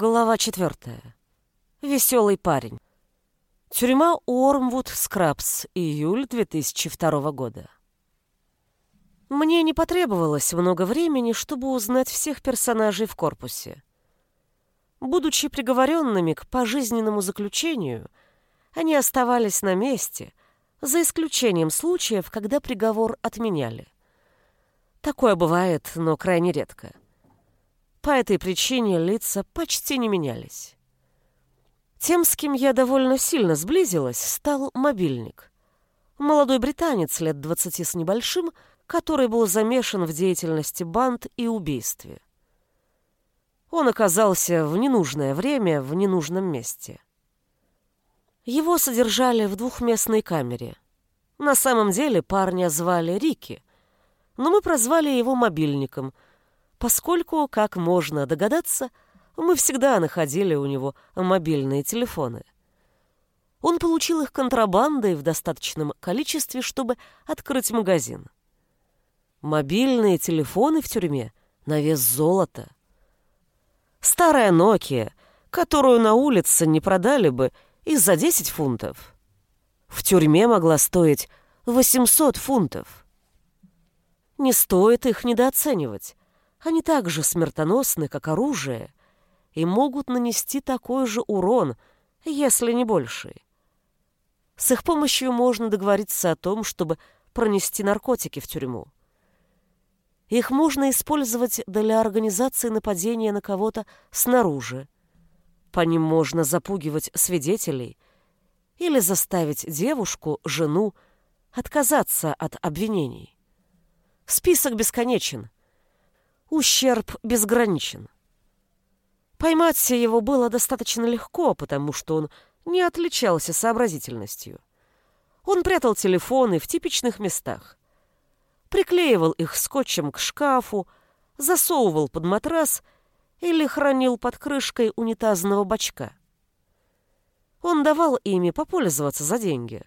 Глава четвертая. Веселый парень. Тюрьма Уормвуд Скрабс. Июль 2002 года. Мне не потребовалось много времени, чтобы узнать всех персонажей в корпусе. Будучи приговоренными к пожизненному заключению, они оставались на месте, за исключением случаев, когда приговор отменяли. Такое бывает, но крайне редко. По этой причине лица почти не менялись. Тем, с кем я довольно сильно сблизилась, стал мобильник. Молодой британец лет двадцати с небольшим, который был замешан в деятельности банд и убийстве. Он оказался в ненужное время в ненужном месте. Его содержали в двухместной камере. На самом деле парня звали Рики, но мы прозвали его мобильником — поскольку, как можно догадаться, мы всегда находили у него мобильные телефоны. Он получил их контрабандой в достаточном количестве, чтобы открыть магазин. Мобильные телефоны в тюрьме на вес золота. Старая Nokia, которую на улице не продали бы и за 10 фунтов. В тюрьме могла стоить 800 фунтов. Не стоит их недооценивать. Они так же смертоносны, как оружие, и могут нанести такой же урон, если не больший. С их помощью можно договориться о том, чтобы пронести наркотики в тюрьму. Их можно использовать для организации нападения на кого-то снаружи. По ним можно запугивать свидетелей или заставить девушку, жену, отказаться от обвинений. Список бесконечен — ущерб безграничен. Поймать его было достаточно легко, потому что он не отличался сообразительностью. Он прятал телефоны в типичных местах, приклеивал их скотчем к шкафу, засовывал под матрас или хранил под крышкой унитазного бачка. Он давал ими попользоваться за деньги.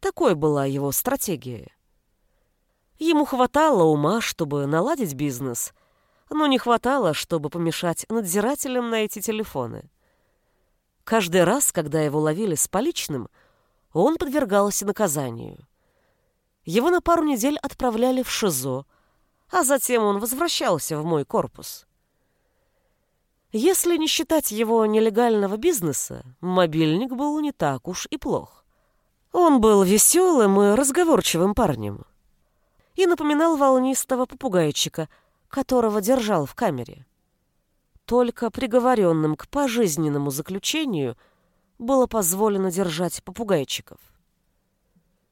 Такой была его стратегия. Ему хватало ума, чтобы наладить бизнес — но не хватало, чтобы помешать надзирателям найти телефоны. Каждый раз, когда его ловили с поличным, он подвергался наказанию. Его на пару недель отправляли в ШИЗО, а затем он возвращался в мой корпус. Если не считать его нелегального бизнеса, мобильник был не так уж и плох. Он был веселым и разговорчивым парнем и напоминал волнистого попугайчика — которого держал в камере. Только приговоренным к пожизненному заключению было позволено держать попугайчиков.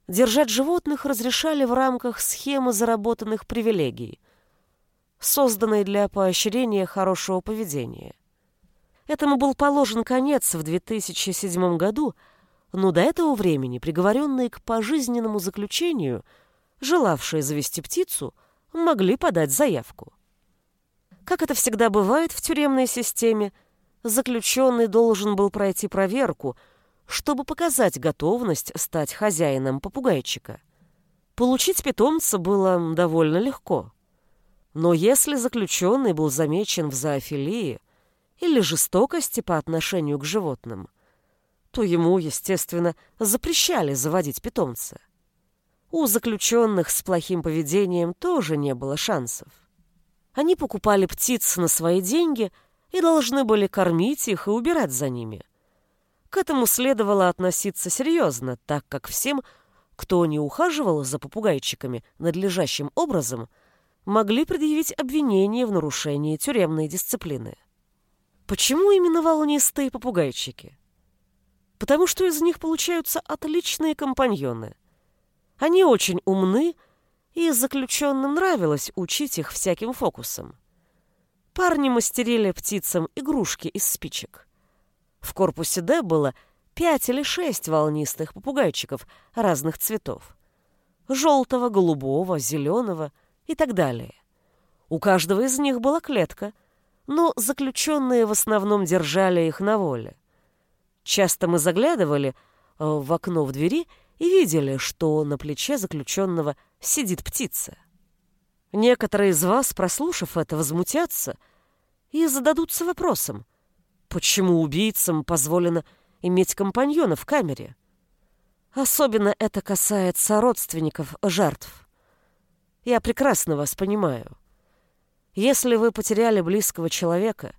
Держать животных разрешали в рамках схемы заработанных привилегий, созданной для поощрения хорошего поведения. Этому был положен конец в 2007 году, но до этого времени приговоренные к пожизненному заключению, желавшие завести птицу – могли подать заявку. Как это всегда бывает в тюремной системе, заключенный должен был пройти проверку, чтобы показать готовность стать хозяином попугайчика. Получить питомца было довольно легко. Но если заключенный был замечен в зоофилии или жестокости по отношению к животным, то ему, естественно, запрещали заводить питомца. У заключенных с плохим поведением тоже не было шансов. Они покупали птиц на свои деньги и должны были кормить их и убирать за ними. К этому следовало относиться серьезно, так как всем, кто не ухаживал за попугайчиками надлежащим образом, могли предъявить обвинение в нарушении тюремной дисциплины. Почему именно волнистые попугайчики? Потому что из них получаются отличные компаньоны – они очень умны, и заключенным нравилось учить их всяким фокусам. Парни мастерили птицам игрушки из спичек. В корпусе Д было пять или шесть волнистых попугайчиков разных цветов. Желтого, голубого, зеленого и так далее. У каждого из них была клетка, но заключенные в основном держали их на воле. Часто мы заглядывали э, в окно в двери и видели, что на плече заключенного сидит птица. Некоторые из вас, прослушав это, возмутятся и зададутся вопросом, Почему убийцам позволено иметь компаньона в камере? Особенно это касается родственников жертв. Я прекрасно вас понимаю. Если вы потеряли близкого человека,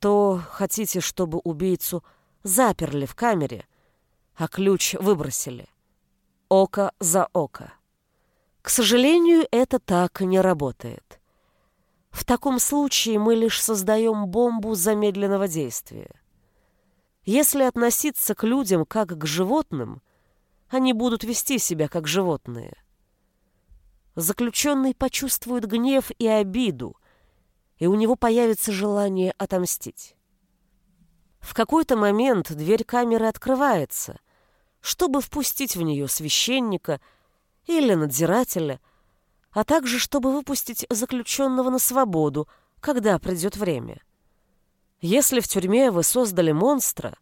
то хотите, чтобы убийцу заперли в камере, а ключ выбросили. Око за око. К сожалению, это так не работает. В таком случае мы лишь создаем бомбу замедленного действия. Если относиться к людям как к животным, они будут вести себя как животные. Заключенный почувствует гнев и обиду, и у него появится желание отомстить. В какой-то момент дверь камеры открывается, чтобы впустить в нее священника или надзирателя, а также чтобы выпустить заключенного на свободу, когда придет время. Если в тюрьме вы создали монстра,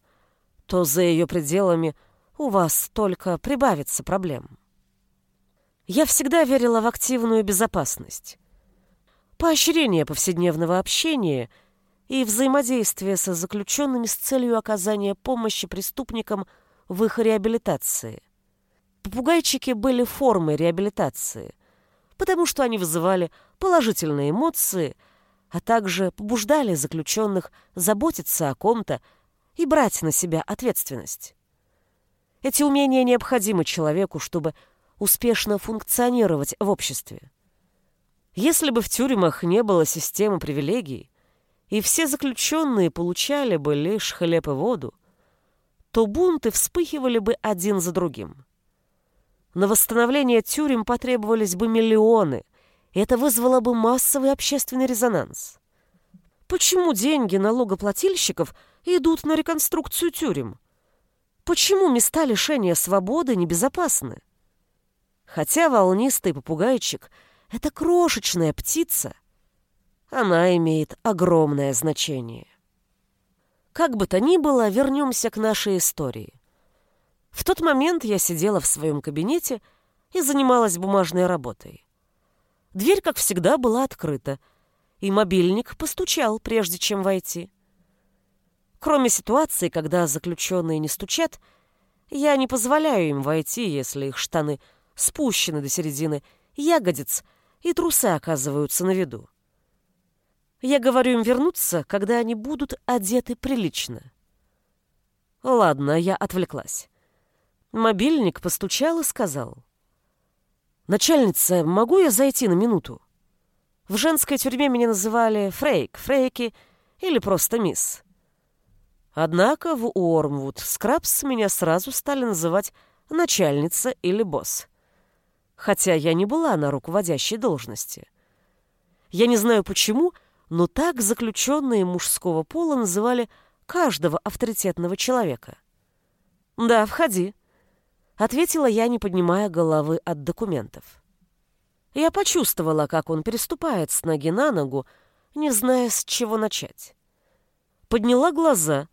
то за ее пределами у вас только прибавится проблем. Я всегда верила в активную безопасность. Поощрение повседневного общения — и взаимодействие со заключенными с целью оказания помощи преступникам в их реабилитации. Попугайчики были формой реабилитации, потому что они вызывали положительные эмоции, а также побуждали заключенных заботиться о ком-то и брать на себя ответственность. Эти умения необходимы человеку, чтобы успешно функционировать в обществе. Если бы в тюрьмах не было системы привилегий, и все заключенные получали бы лишь хлеб и воду, то бунты вспыхивали бы один за другим. На восстановление тюрем потребовались бы миллионы, и это вызвало бы массовый общественный резонанс. Почему деньги налогоплательщиков идут на реконструкцию тюрем? Почему места лишения свободы небезопасны? Хотя волнистый попугайчик — это крошечная птица, она имеет огромное значение. Как бы то ни было, вернемся к нашей истории. В тот момент я сидела в своем кабинете и занималась бумажной работой. Дверь, как всегда, была открыта, и мобильник постучал, прежде чем войти. Кроме ситуации, когда заключенные не стучат, я не позволяю им войти, если их штаны спущены до середины ягодиц, и трусы оказываются на виду. Я говорю им вернуться, когда они будут одеты прилично. Ладно, я отвлеклась. Мобильник постучал и сказал. «Начальница, могу я зайти на минуту?» В женской тюрьме меня называли Фрейк, Фрейки или просто Мисс. Однако в Уормвуд Скрабс меня сразу стали называть начальница или босс. Хотя я не была на руководящей должности. Я не знаю почему, но так заключенные мужского пола называли каждого авторитетного человека. «Да, входи», — ответила я, не поднимая головы от документов. Я почувствовала, как он переступает с ноги на ногу, не зная, с чего начать. Подняла глаза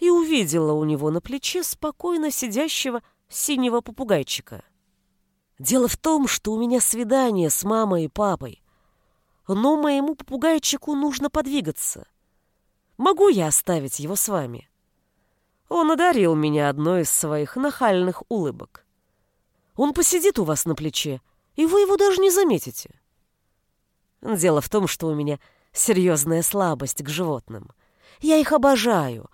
и увидела у него на плече спокойно сидящего синего попугайчика. Дело в том, что у меня свидание с мамой и папой, но моему попугайчику нужно подвигаться. Могу я оставить его с вами?» Он одарил меня одной из своих нахальных улыбок. «Он посидит у вас на плече, и вы его даже не заметите». Дело в том, что у меня серьезная слабость к животным. Я их обожаю,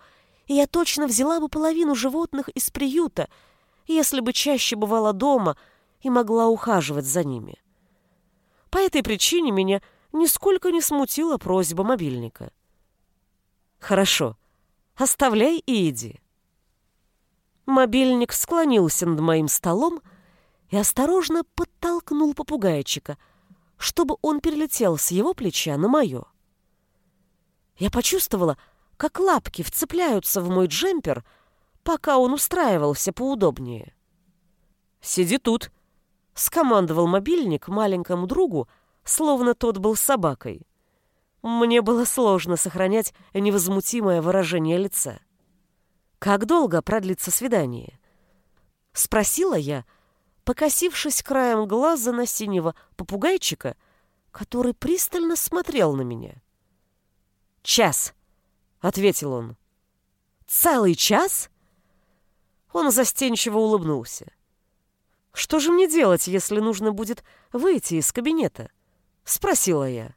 и я точно взяла бы половину животных из приюта, если бы чаще бывала дома и могла ухаживать за ними. По этой причине меня нисколько не смутила просьба мобильника. «Хорошо, оставляй и иди». Мобильник склонился над моим столом и осторожно подтолкнул попугайчика, чтобы он перелетел с его плеча на мое. Я почувствовала, как лапки вцепляются в мой джемпер, пока он устраивался поудобнее. «Сиди тут», — скомандовал мобильник маленькому другу, словно тот был собакой. Мне было сложно сохранять невозмутимое выражение лица. «Как долго продлится свидание?» Спросила я, покосившись краем глаза на синего попугайчика, который пристально смотрел на меня. «Час», — ответил он. Целый час? Он застенчиво улыбнулся. Что же мне делать, если нужно будет выйти из кабинета? Спросила я.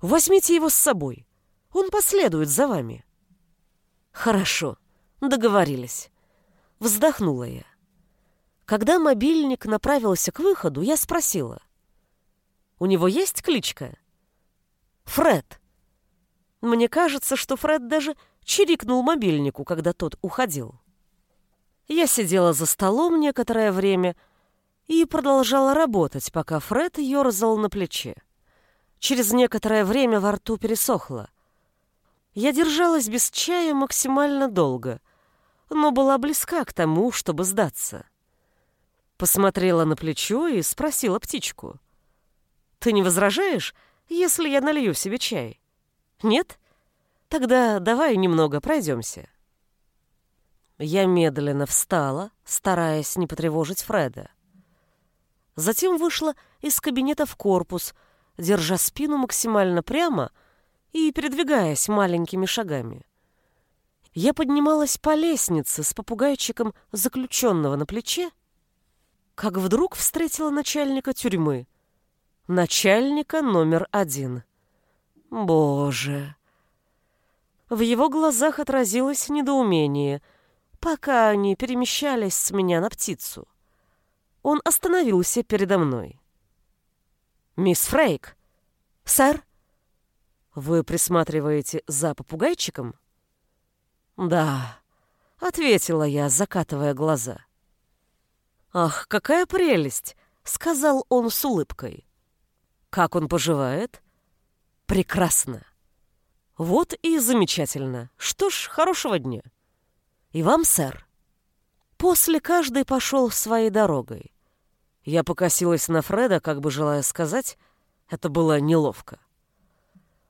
Возьмите его с собой. Он последует за вами. Хорошо, договорились. Вздохнула я. Когда мобильник направился к выходу, я спросила. У него есть кличка? Фред. Мне кажется, что Фред даже чирикнул мобильнику, когда тот уходил. Я сидела за столом некоторое время и продолжала работать, пока Фред ерзал на плече. Через некоторое время во рту пересохло. Я держалась без чая максимально долго, но была близка к тому, чтобы сдаться. Посмотрела на плечо и спросила птичку. «Ты не возражаешь, если я налью себе чай?» «Нет? Тогда давай немного пройдемся». Я медленно встала, стараясь не потревожить Фреда. Затем вышла из кабинета в корпус, держа спину максимально прямо и передвигаясь маленькими шагами. Я поднималась по лестнице с попугайчиком заключенного на плече, как вдруг встретила начальника тюрьмы. Начальника номер один. Боже! В его глазах отразилось недоумение, пока они перемещались с меня на птицу. Он остановился передо мной. «Мисс Фрейк!» «Сэр?» «Вы присматриваете за попугайчиком?» «Да», — ответила я, закатывая глаза. «Ах, какая прелесть!» — сказал он с улыбкой. «Как он поживает?» «Прекрасно!» «Вот и замечательно. Что ж, хорошего дня!» «И вам, сэр!» После каждый пошел своей дорогой. Я покосилась на Фреда, как бы желая сказать, это было неловко.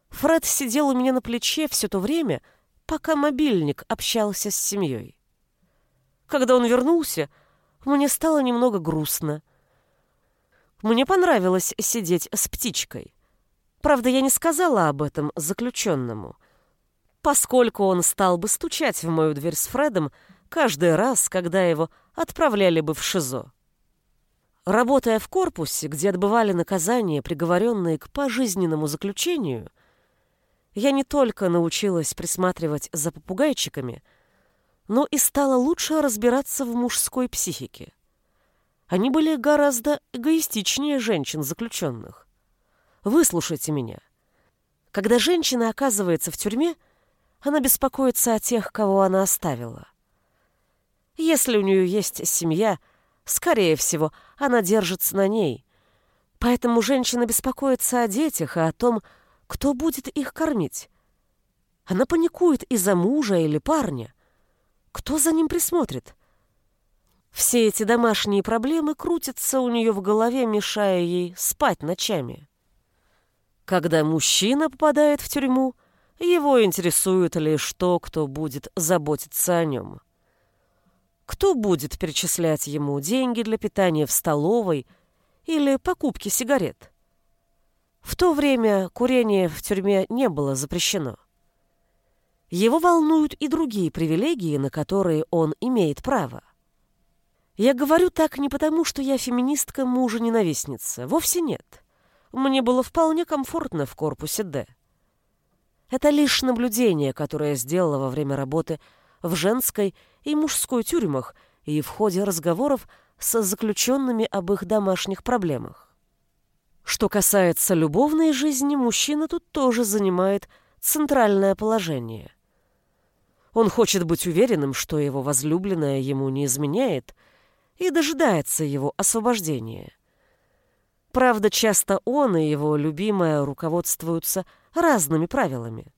Фред сидел у меня на плече все то время, пока мобильник общался с семьей. Когда он вернулся, мне стало немного грустно. Мне понравилось сидеть с птичкой. Правда, я не сказала об этом заключенному, поскольку он стал бы стучать в мою дверь с Фредом каждый раз, когда его отправляли бы в ШИЗО. Работая в корпусе, где отбывали наказания, приговоренные к пожизненному заключению, я не только научилась присматривать за попугайчиками — но и стала лучше разбираться в мужской психике. Они были гораздо эгоистичнее женщин-заключенных. Выслушайте меня. Когда женщина оказывается в тюрьме, она беспокоится о тех, кого она оставила. Если у нее есть семья, скорее всего, она держится на ней. Поэтому женщина беспокоится о детях и о том, кто будет их кормить. Она паникует из-за мужа или парня. Кто за ним присмотрит? Все эти домашние проблемы крутятся у нее в голове, мешая ей спать ночами. Когда мужчина попадает в тюрьму, его интересует лишь то, кто будет заботиться о нем. Кто будет перечислять ему деньги для питания в столовой или покупки сигарет? В то время курение в тюрьме не было запрещено. Его волнуют и другие привилегии, на которые он имеет право. Я говорю так не потому, что я феминистка мужа-ненавистница. Вовсе нет. Мне было вполне комфортно в корпусе «Д». Это лишь наблюдение, которое я сделала во время работы в женской и мужской тюрьмах и в ходе разговоров с заключенными об их домашних проблемах. Что касается любовной жизни, мужчина тут тоже занимает центральное положение. Он хочет быть уверенным, что его возлюбленная ему не изменяет, и дожидается его освобождения. Правда, часто он и его любимая руководствуются разными правилами.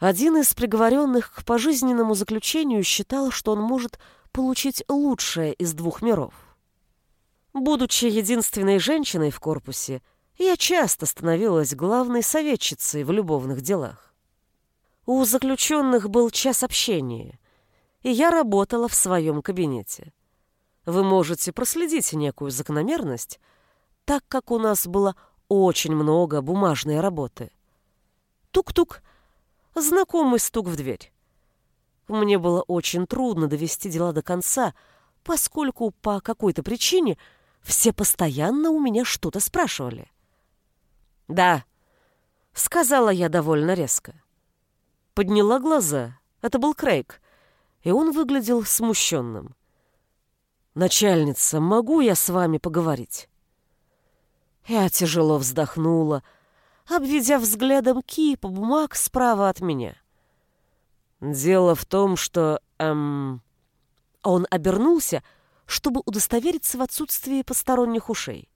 Один из приговоренных к пожизненному заключению считал, что он может получить лучшее из двух миров. Будучи единственной женщиной в корпусе, я часто становилась главной советчицей в любовных делах. У заключенных был час общения, и я работала в своем кабинете. Вы можете проследить некую закономерность, так как у нас было очень много бумажной работы. Тук-тук. Знакомый стук в дверь. мне было очень трудно довести дела до конца, поскольку по какой-то причине все постоянно у меня что-то спрашивали. «Да», — сказала я довольно резко. Подняла глаза. Это был Крейг, и он выглядел смущенным. «Начальница, могу я с вами поговорить?» Я тяжело вздохнула, обведя взглядом кипу бумаг справа от меня. Дело в том, что... Эм... Он обернулся, чтобы удостовериться в отсутствии посторонних ушей.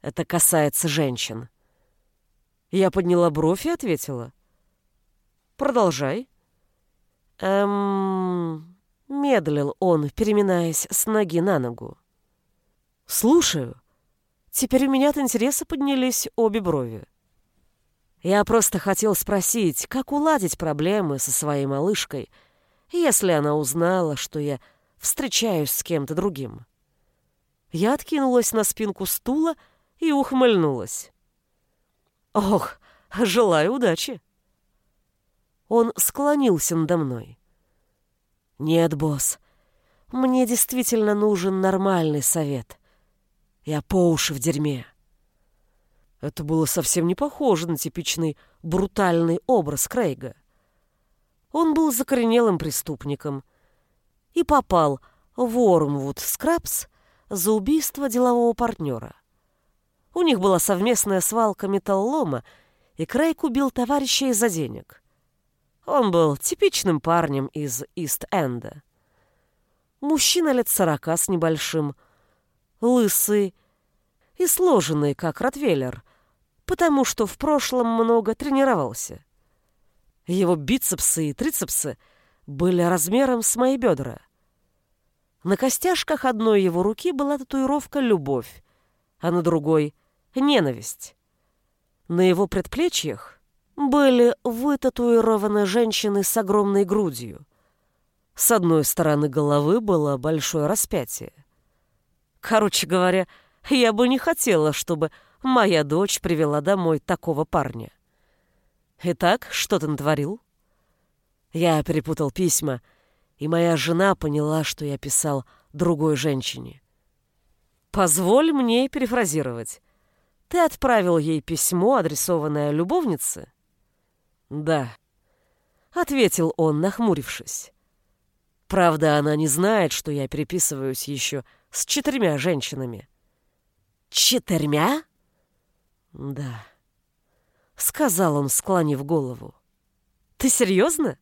Это касается женщин. Я подняла бровь и ответила. Продолжай. Эм... Медлил он, переминаясь с ноги на ногу. Слушаю. Теперь у меня от интереса поднялись обе брови. Я просто хотел спросить, как уладить проблемы со своей малышкой, если она узнала, что я встречаюсь с кем-то другим. Я откинулась на спинку стула и ухмыльнулась. «Ох, желаю удачи!» Он склонился надо мной. «Нет, босс, мне действительно нужен нормальный совет. Я по уши в дерьме». Это было совсем не похоже на типичный брутальный образ Крейга. Он был закоренелым преступником и попал в Уормвуд Скрабс за убийство делового партнера. У них была совместная свалка металлома, и Крейг убил товарища из-за денег. Он был типичным парнем из Ист-Энда. Мужчина лет сорока с небольшим, лысый и сложенный, как ротвейлер, потому что в прошлом много тренировался. Его бицепсы и трицепсы были размером с мои бедра. На костяшках одной его руки была татуировка «Любовь», а на другой — «Ненависть». На его предплечьях были вытатуированы женщины с огромной грудью. С одной стороны головы было большое распятие. Короче говоря, я бы не хотела, чтобы моя дочь привела домой такого парня. Итак, что ты натворил? Я перепутал письма, и моя жена поняла, что я писал другой женщине. Позволь мне перефразировать. Ты отправил ей письмо, адресованное любовнице? Да, ответил он, нахмурившись. Правда, она не знает, что я переписываюсь еще с четырьмя женщинами. Четырьмя? «Да», — сказал он, склонив голову. «Ты серьезно?»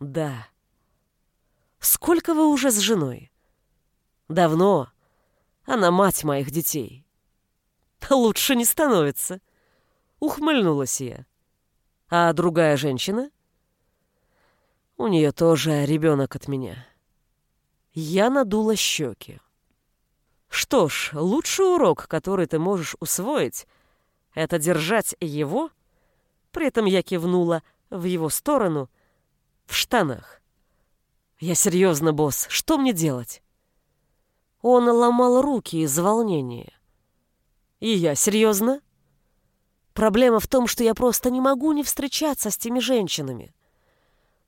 «Да». «Сколько вы уже с женой?» «Давно. Она мать моих детей». «Лучше не становится», — ухмыльнулась я. «А другая женщина?» «У нее тоже ребенок от меня». Я надула щеки. Что ж, лучший урок, который ты можешь усвоить, это держать его, при этом я кивнула в его сторону, в штанах. Я серьезно, босс, что мне делать? Он ломал руки из волнения. И я серьезно? Проблема в том, что я просто не могу не встречаться с теми женщинами.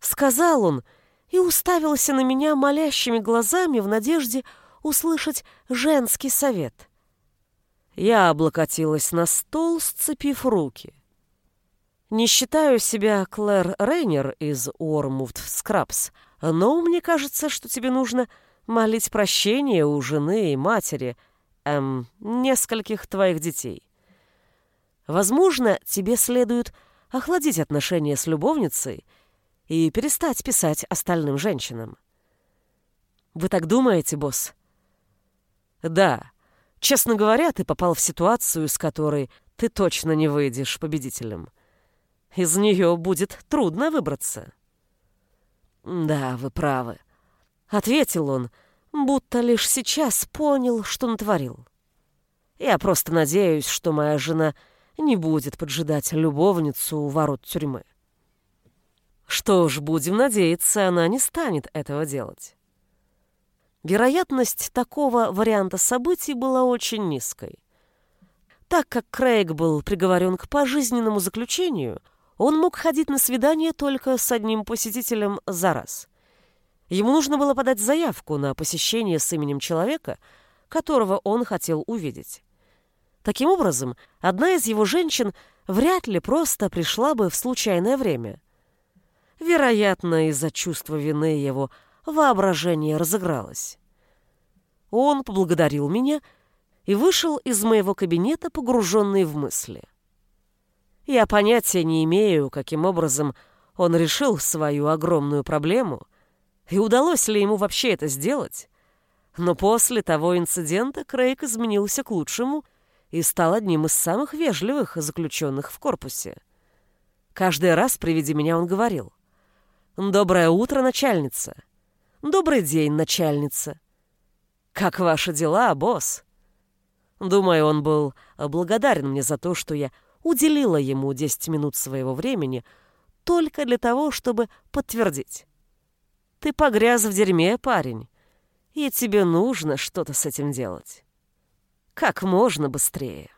Сказал он и уставился на меня молящими глазами в надежде, услышать женский совет. Я облокотилась на стол, сцепив руки. Не считаю себя Клэр Рейнер из Уормуфт Скрабс, но мне кажется, что тебе нужно молить прощения у жены и матери, эм, нескольких твоих детей. Возможно, тебе следует охладить отношения с любовницей и перестать писать остальным женщинам. Вы так думаете, босс? Да, честно говоря, ты попал в ситуацию, с которой ты точно не выйдешь победителем. Из нее будет трудно выбраться. Да, вы правы. Ответил он, будто лишь сейчас понял, что натворил. Я просто надеюсь, что моя жена не будет поджидать любовницу у ворот тюрьмы. Что ж, будем надеяться, она не станет этого делать. Вероятность такого варианта событий была очень низкой. Так как Крейг был приговорен к пожизненному заключению, он мог ходить на свидание только с одним посетителем за раз. Ему нужно было подать заявку на посещение с именем человека, которого он хотел увидеть. Таким образом, одна из его женщин вряд ли просто пришла бы в случайное время. Вероятно, из-за чувства вины его воображение разыгралось. Он поблагодарил меня и вышел из моего кабинета, погруженный в мысли. Я понятия не имею, каким образом он решил свою огромную проблему и удалось ли ему вообще это сделать. Но после того инцидента Крейг изменился к лучшему и стал одним из самых вежливых заключенных в корпусе. Каждый раз при виде меня он говорил «Доброе утро, начальница!» «Добрый день, начальница!» «Как ваши дела, босс?» Думаю, он был благодарен мне за то, что я уделила ему 10 минут своего времени только для того, чтобы подтвердить. «Ты погряз в дерьме, парень, и тебе нужно что-то с этим делать». Как можно быстрее.